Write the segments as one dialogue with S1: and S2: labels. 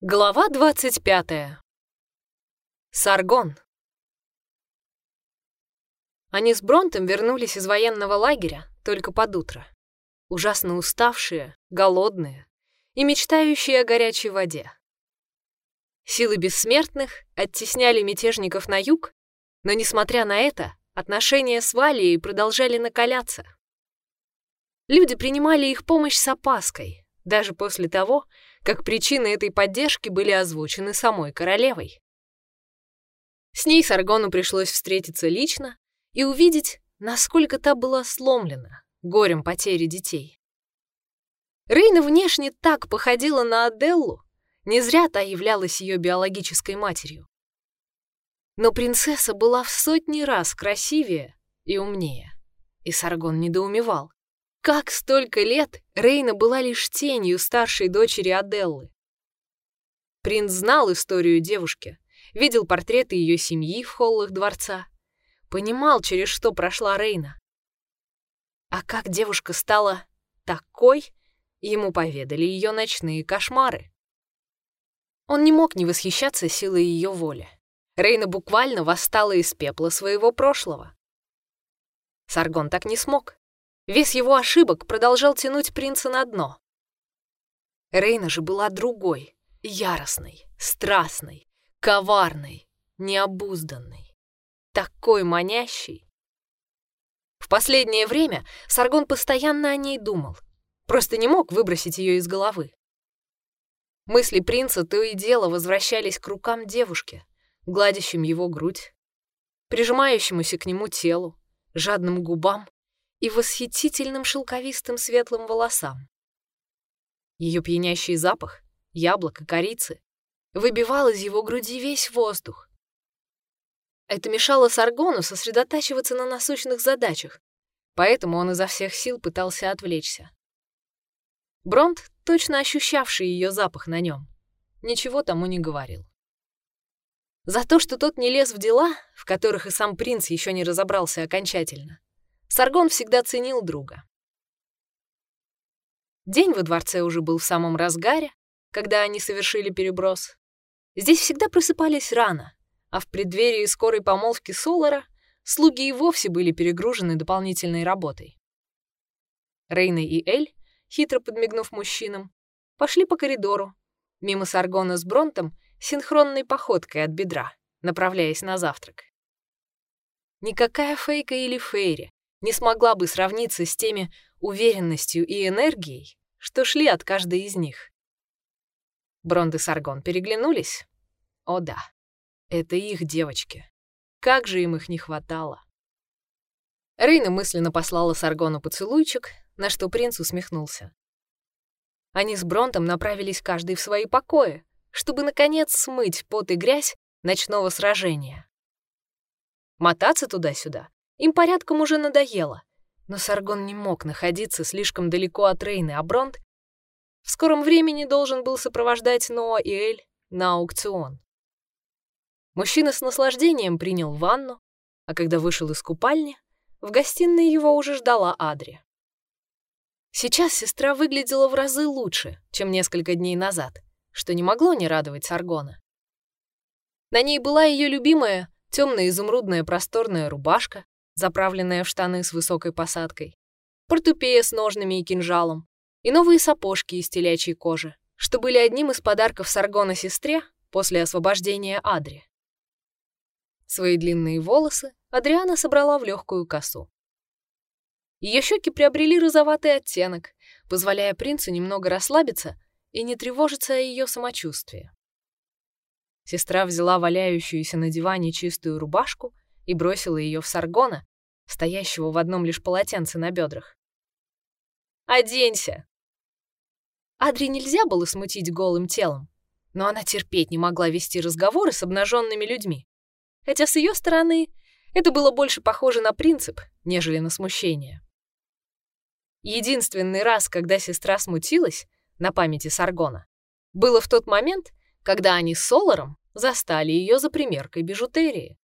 S1: Глава 25. Саргон. Они с Бронтом вернулись из военного лагеря только под утро. Ужасно уставшие, голодные и мечтающие о горячей воде. Силы бессмертных оттесняли мятежников на юг, но, несмотря на это, отношения с Валией продолжали накаляться. Люди принимали их помощь с опаской, даже после того, как причины этой поддержки были озвучены самой королевой. С ней Саргону пришлось встретиться лично и увидеть, насколько та была сломлена горем потери детей. Рейна внешне так походила на Аделлу, не зря та являлась ее биологической матерью. Но принцесса была в сотни раз красивее и умнее, и Саргон недоумевал. Как столько лет Рейна была лишь тенью старшей дочери Аделлы. Принц знал историю девушки, видел портреты ее семьи в холлах дворца, понимал, через что прошла Рейна. А как девушка стала такой, ему поведали ее ночные кошмары. Он не мог не восхищаться силой ее воли. Рейна буквально восстала из пепла своего прошлого. Саргон так не смог. Вес его ошибок продолжал тянуть принца на дно. Рейна же была другой, яростной, страстной, коварной, необузданной, такой манящей. В последнее время Саргон постоянно о ней думал, просто не мог выбросить ее из головы. Мысли принца то и дело возвращались к рукам девушки, гладящим его грудь, прижимающемуся к нему телу, жадным губам и восхитительным шелковистым светлым волосам. Ее пьянящий запах, яблок и корицы, выбивал из его груди весь воздух. Это мешало Саргону сосредотачиваться на насущных задачах, поэтому он изо всех сил пытался отвлечься. Бронт, точно ощущавший ее запах на нем, ничего тому не говорил. За то, что тот не лез в дела, в которых и сам принц еще не разобрался окончательно, Саргон всегда ценил друга. День во дворце уже был в самом разгаре, когда они совершили переброс. Здесь всегда просыпались рано, а в преддверии скорой помолвки Солара слуги и вовсе были перегружены дополнительной работой. Рейна и Эль, хитро подмигнув мужчинам, пошли по коридору, мимо Саргона с Бронтом, синхронной походкой от бедра, направляясь на завтрак. Никакая Фейка или Фейри не смогла бы сравниться с теми уверенностью и энергией, что шли от каждой из них. Бронд и Саргон переглянулись. О да, это их девочки. Как же им их не хватало. Рейна мысленно послала Саргону поцелуйчик, на что принц усмехнулся. Они с Бронтом направились каждый в свои покои, чтобы, наконец, смыть пот и грязь ночного сражения. Мотаться туда-сюда им порядком уже надоело, но Саргон не мог находиться слишком далеко от Рейны, а Бронт в скором времени должен был сопровождать Ноа и Эль на аукцион. Мужчина с наслаждением принял ванну, а когда вышел из купальни, в гостиной его уже ждала Адри. Сейчас сестра выглядела в разы лучше, чем несколько дней назад, что не могло не радовать Саргона. На ней была ее любимая темно-изумрудная просторная рубашка, заправленная в штаны с высокой посадкой, портупея с ножными и кинжалом и новые сапожки из телячьей кожи, что были одним из подарков Саргона сестре после освобождения Адри. Свои длинные волосы Адриана собрала в легкую косу. Ее щеки приобрели розоватый оттенок, позволяя принцу немного расслабиться и не тревожиться о ее самочувствии. Сестра взяла валяющуюся на диване чистую рубашку и бросила ее в Саргона, стоящего в одном лишь полотенце на бедрах. «Оденься!» Адри нельзя было смутить голым телом, но она терпеть не могла вести разговоры с обнаженными людьми. Хотя с ее стороны это было больше похоже на принцип, нежели на смущение. Единственный раз, когда сестра смутилась на памяти Саргона, было в тот момент, когда они с Соларом застали ее за примеркой бижутерии.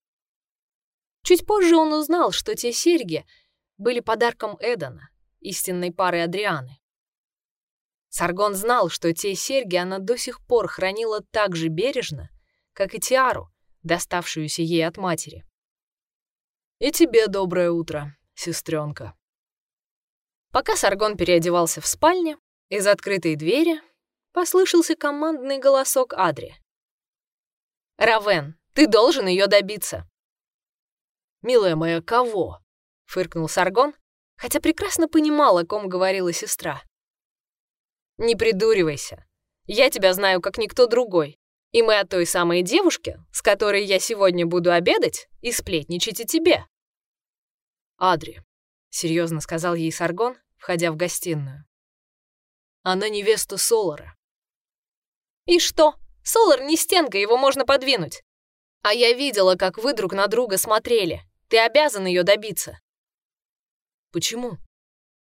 S1: Чуть позже он узнал, что те серьги были подарком Эдана, истинной пары Адрианы. Саргон знал, что те серьги она до сих пор хранила так же бережно, как и тиару, доставшуюся ей от матери. «И тебе доброе утро, сестренка». Пока Саргон переодевался в спальне, из открытой двери послышался командный голосок Адри. «Равен, ты должен ее добиться!» «Милая моя, кого?» — фыркнул Саргон, хотя прекрасно понимал, о ком говорила сестра. «Не придуривайся. Я тебя знаю, как никто другой. И мы о той самой девушке, с которой я сегодня буду обедать, и сплетничать о тебе». «Адри», — серьезно сказал ей Саргон, входя в гостиную. «Она невеста Солара». «И что? Солар не стенка, его можно подвинуть. А я видела, как вы друг на друга смотрели. Ты обязан ее добиться». «Почему?»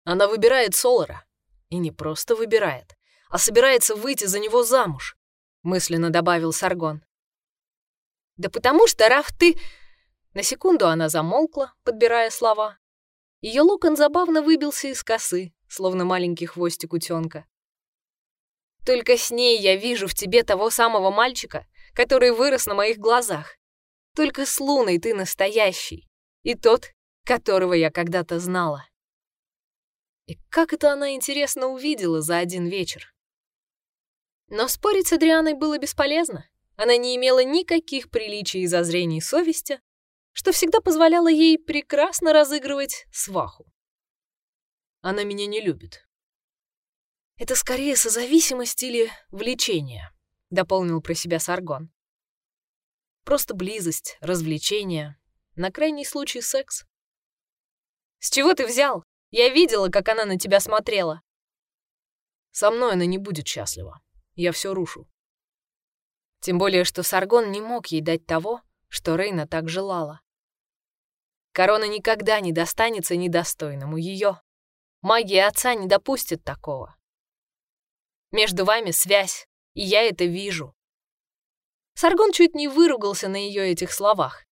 S1: Она выбирает Солара. И не просто выбирает, а собирается выйти за него замуж, мысленно добавил Саргон. Да потому что, Раф, ты... На секунду она замолкла, подбирая слова. Ее локон забавно выбился из косы, словно маленький хвостик утенка. Только с ней я вижу в тебе того самого мальчика, который вырос на моих глазах. Только с Луной ты настоящий. И тот, которого я когда-то знала. И как это она, интересно, увидела за один вечер? Но спорить с Адрианой было бесполезно. Она не имела никаких приличий и зазрений совести, что всегда позволяло ей прекрасно разыгрывать сваху. Она меня не любит. Это скорее созависимость или влечение, дополнил про себя Саргон. Просто близость, развлечение, на крайний случай секс. С чего ты взял? Я видела, как она на тебя смотрела. Со мной она не будет счастлива. Я все рушу. Тем более, что Саргон не мог ей дать того, что Рейна так желала. Корона никогда не достанется недостойному ее. Магия отца не допустит такого. Между вами связь, и я это вижу. Саргон чуть не выругался на ее этих словах.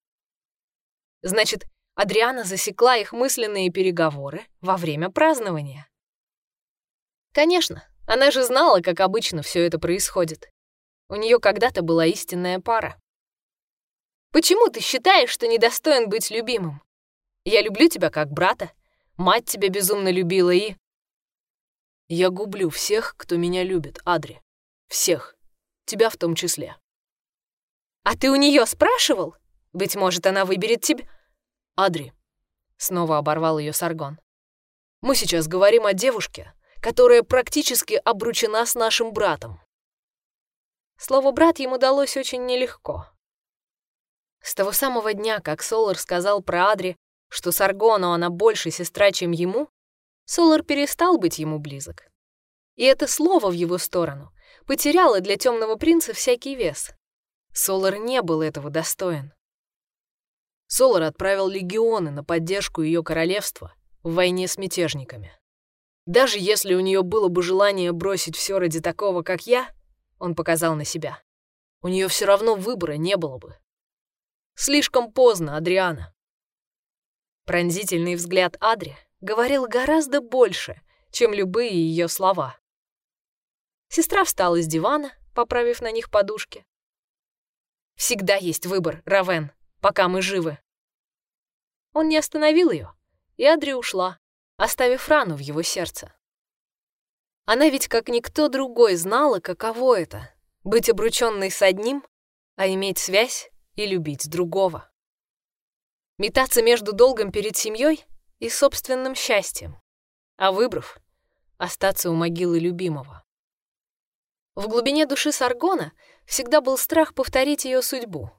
S1: Значит, Адриана засекла их мысленные переговоры во время празднования. Конечно, она же знала, как обычно все это происходит. У нее когда-то была истинная пара. Почему ты считаешь, что недостоин быть любимым? Я люблю тебя как брата, мать тебя безумно любила и... Я гублю всех, кто меня любит, Адри. Всех. Тебя в том числе. А ты у нее спрашивал? Быть может, она выберет тебя... «Адри», — снова оборвал ее Саргон, — «мы сейчас говорим о девушке, которая практически обручена с нашим братом». Слово «брат» ему далось очень нелегко. С того самого дня, как Солар сказал про Адри, что Саргону она больше сестра, чем ему, Солар перестал быть ему близок. И это слово в его сторону потеряло для темного принца всякий вес. Солар не был этого достоин. Солар отправил легионы на поддержку ее королевства в войне с мятежниками. Даже если у нее было бы желание бросить все ради такого, как я, он показал на себя, у нее все равно выбора не было бы. Слишком поздно, Адриана. Пронзительный взгляд Адри говорил гораздо больше, чем любые ее слова. Сестра встала с дивана, поправив на них подушки. «Всегда есть выбор, Равен пока мы живы. Он не остановил ее, и Адри ушла, оставив рану в его сердце. Она ведь как никто другой знала, каково это — быть обрученной с одним, а иметь связь и любить другого. Метаться между долгом перед семьей и собственным счастьем, а выбрав, остаться у могилы любимого. В глубине души Саргона всегда был страх повторить ее судьбу,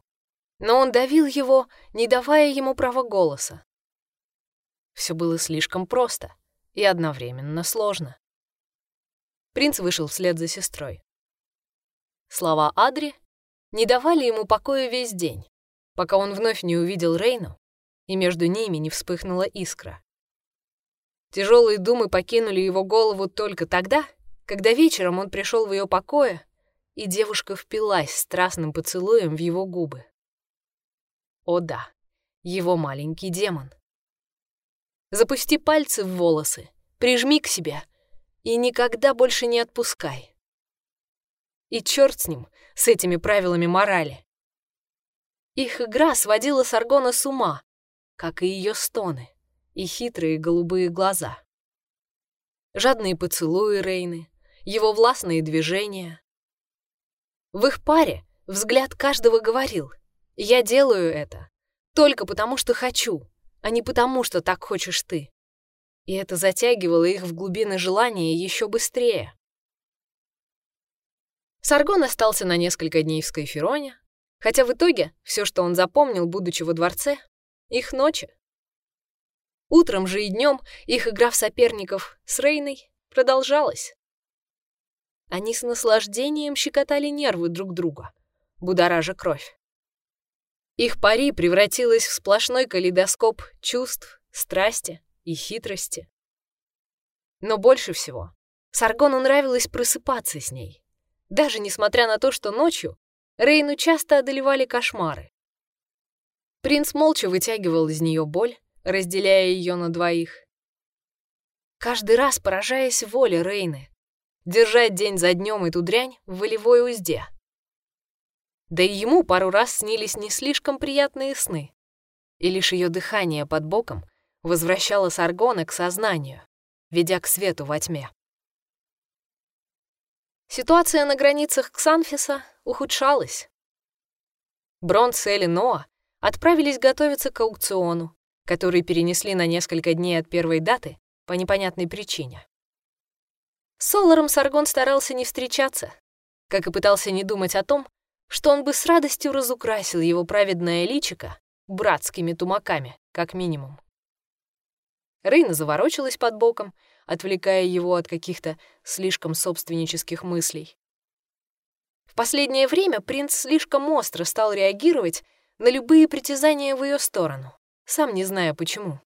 S1: но он давил его, не давая ему права голоса. Все было слишком просто и одновременно сложно. Принц вышел вслед за сестрой. Слова Адри не давали ему покоя весь день, пока он вновь не увидел Рейну, и между ними не вспыхнула искра. Тяжелые думы покинули его голову только тогда, когда вечером он пришел в ее покое, и девушка впилась страстным поцелуем в его губы. О да, его маленький демон. Запусти пальцы в волосы, прижми к себе и никогда больше не отпускай. И черт с ним, с этими правилами морали. Их игра сводила Саргона с ума, как и ее стоны и хитрые голубые глаза. Жадные поцелуи Рейны, его властные движения. В их паре взгляд каждого говорил «Я делаю это только потому, что хочу, а не потому, что так хочешь ты». И это затягивало их в глубины желания еще быстрее. Саргон остался на несколько дней в Скайфероне, хотя в итоге все, что он запомнил, будучи во дворце, их ночи. Утром же и днем их игра в соперников с Рейной продолжалась. Они с наслаждением щекотали нервы друг друга, будоража кровь. Их пари превратилось в сплошной калейдоскоп чувств, страсти и хитрости. Но больше всего Саргону нравилось просыпаться с ней, даже несмотря на то, что ночью Рейну часто одолевали кошмары. Принц молча вытягивал из нее боль, разделяя ее на двоих. Каждый раз поражаясь воле Рейны, держать день за днем эту дрянь в волевой узде. Да и ему пару раз снились не слишком приятные сны, и лишь ее дыхание под боком возвращало Саргона к сознанию, ведя к свету во тьме. Ситуация на границах Ксанфиса ухудшалась. Бронс и Элиноа отправились готовиться к аукциону, который перенесли на несколько дней от первой даты по непонятной причине. С Соларом Саргон старался не встречаться, как и пытался не думать о том, что он бы с радостью разукрасил его праведное личико братскими тумаками, как минимум. Рейна заворочилась под боком, отвлекая его от каких-то слишком собственнических мыслей. В последнее время принц слишком остро стал реагировать на любые притязания в ее сторону, сам не зная почему.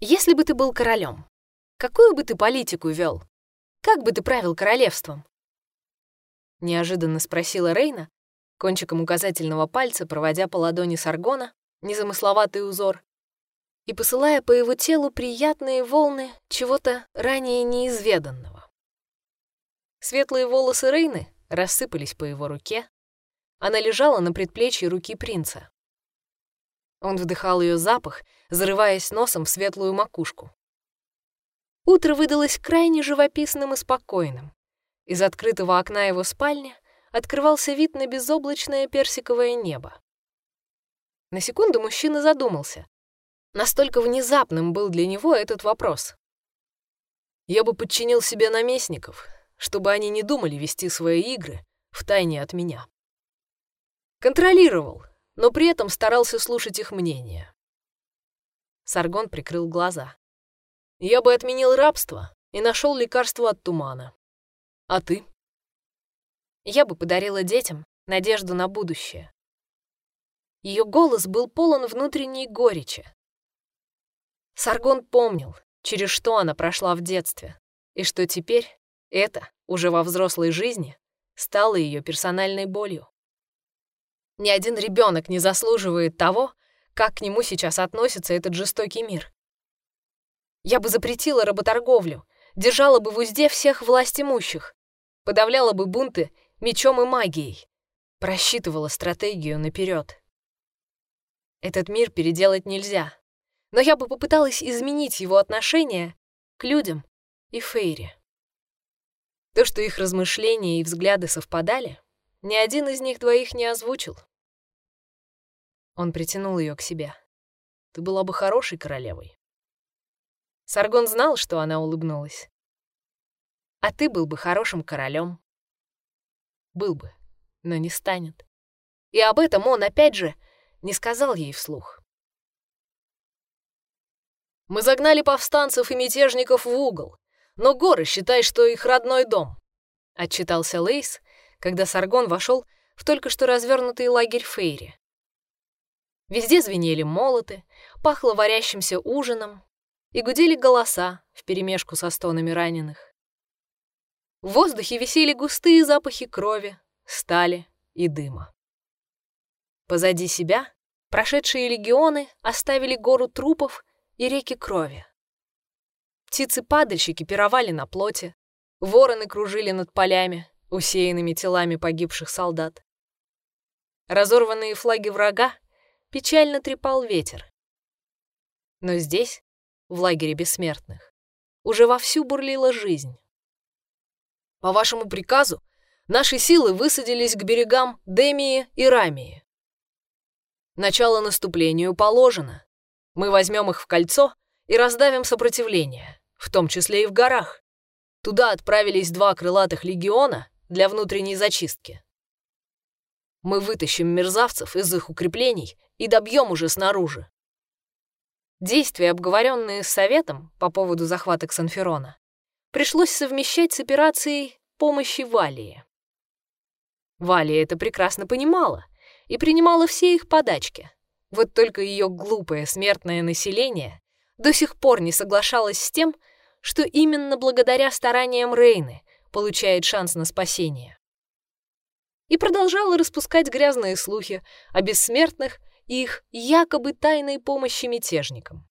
S1: Если бы ты был королем, какую бы ты политику вел? Как бы ты правил королевством? Неожиданно спросила Рейна, кончиком указательного пальца проводя по ладони Саргона незамысловатый узор и посылая по его телу приятные волны чего-то ранее неизведанного. Светлые волосы Рейны рассыпались по его руке. Она лежала на предплечье руки принца. Он вдыхал ее запах, зарываясь носом в светлую макушку. Утро выдалось крайне живописным и спокойным. Из открытого окна его спальни открывался вид на безоблачное персиковое небо. На секунду мужчина задумался. Настолько внезапным был для него этот вопрос. «Я бы подчинил себе наместников, чтобы они не думали вести свои игры в тайне от меня. Контролировал, но при этом старался слушать их мнение. Саргон прикрыл глаза. «Я бы отменил рабство и нашел лекарство от тумана. А ты?» «Я бы подарила детям надежду на будущее». Ее голос был полон внутренней горечи. Саргон помнил, через что она прошла в детстве, и что теперь это, уже во взрослой жизни, стало ее персональной болью. Ни один ребенок не заслуживает того, как к нему сейчас относится этот жестокий мир. Я бы запретила работорговлю, держала бы в узде всех власть имущих, подавляла бы бунты мечом и магией, просчитывала стратегию наперед. Этот мир переделать нельзя, но я бы попыталась изменить его отношение к людям и Фейре. То, что их размышления и взгляды совпадали, ни один из них двоих не озвучил. Он притянул ее к себе. Ты была бы хорошей королевой. Саргон знал, что она улыбнулась. А ты был бы хорошим королем. Был бы, но не станет. И об этом он, опять же, не сказал ей вслух. Мы загнали повстанцев и мятежников в угол, но горы считай, что их родной дом, — отчитался Лейс, когда Саргон вошел в только что развернутый лагерь Фейри. Везде звенели молоты, пахло варящимся ужином и гудели голоса вперемешку со стонами раненых. В воздухе висели густые запахи крови, стали и дыма. Позади себя прошедшие легионы оставили гору трупов и реки крови. Птицы-падальщики пировали на плоте, вороны кружили над полями, усеянными телами погибших солдат. Разорванные флаги врага печально трепал ветер. Но здесь, в лагере бессмертных, уже вовсю бурлила жизнь. По вашему приказу наши силы высадились к берегам Демии и Рамии. Начало наступлению положено. Мы возьмем их в кольцо и раздавим сопротивление, в том числе и в горах. Туда отправились два крылатых легиона для внутренней зачистки. Мы вытащим мерзавцев из их укреплений и добьем уже снаружи. Действия, обговоренные с Советом по поводу захвата Ксанферона, пришлось совмещать с операцией помощи Валии. Валия это прекрасно понимала и принимала все их подачки. Вот только ее глупое смертное население до сих пор не соглашалось с тем, что именно благодаря стараниям Рейны получает шанс на спасение. И продолжала распускать грязные слухи о бессмертных их якобы тайной помощи мятежникам.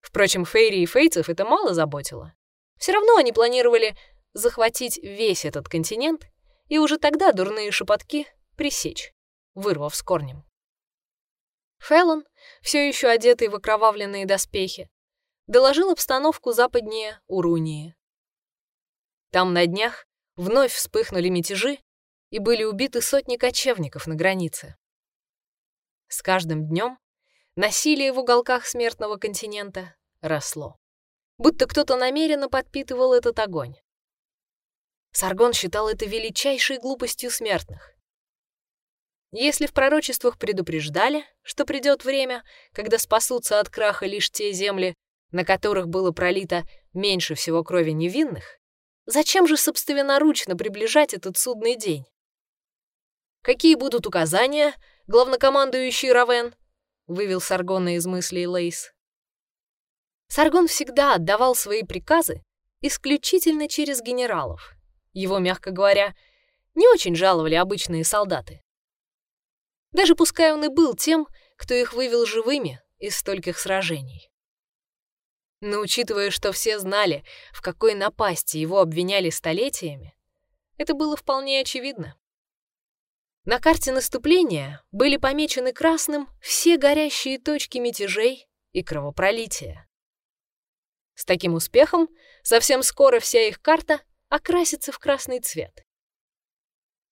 S1: Впрочем, Фейри и Фейцев это мало заботило. Все равно они планировали захватить весь этот континент и уже тогда дурные шепотки пресечь вырвав с корнем. Феллон, все еще одетый в окровавленные доспехи, доложил обстановку западнее Урунии. Там на днях вновь вспыхнули мятежи и были убиты сотни кочевников на границе. С каждым днем насилие в уголках смертного континента росло, будто кто-то намеренно подпитывал этот огонь. Саргон считал это величайшей глупостью смертных. Если в пророчествах предупреждали, что придет время, когда спасутся от краха лишь те земли, на которых было пролито меньше всего крови невинных, зачем же собственноручно приближать этот судный день? Какие будут указания, главнокомандующий Равен? Вывел Саргона из мыслей Лейс. Саргон всегда отдавал свои приказы исключительно через генералов. Его, мягко говоря, не очень жаловали обычные солдаты даже пускай он и был тем, кто их вывел живыми из стольких сражений. Но учитывая, что все знали, в какой напасти его обвиняли столетиями, это было вполне очевидно. На карте наступления были помечены красным все горящие точки мятежей и кровопролития. С таким успехом совсем скоро вся их карта окрасится в красный цвет.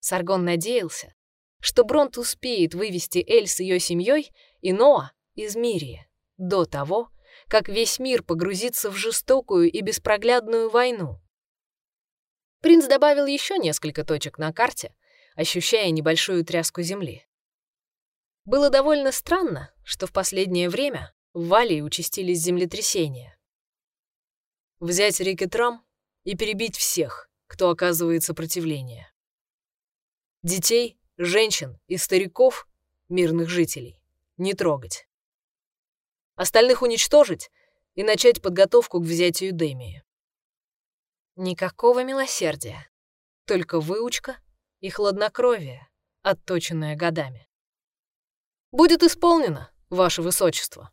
S1: Саргон надеялся, что Бронт успеет вывести Эль с ее семьей и Ноа из Мирии до того, как весь мир погрузится в жестокую и беспроглядную войну. Принц добавил еще несколько точек на карте, ощущая небольшую тряску земли. Было довольно странно, что в последнее время в Валии участились землетрясения. Взять Рикетрам и перебить всех, кто оказывает сопротивление. Детей женщин и стариков, мирных жителей, не трогать. Остальных уничтожить и начать подготовку к взятию Демии. Никакого милосердия, только выучка и хладнокровие, отточенное годами. «Будет исполнено, ваше высочество»,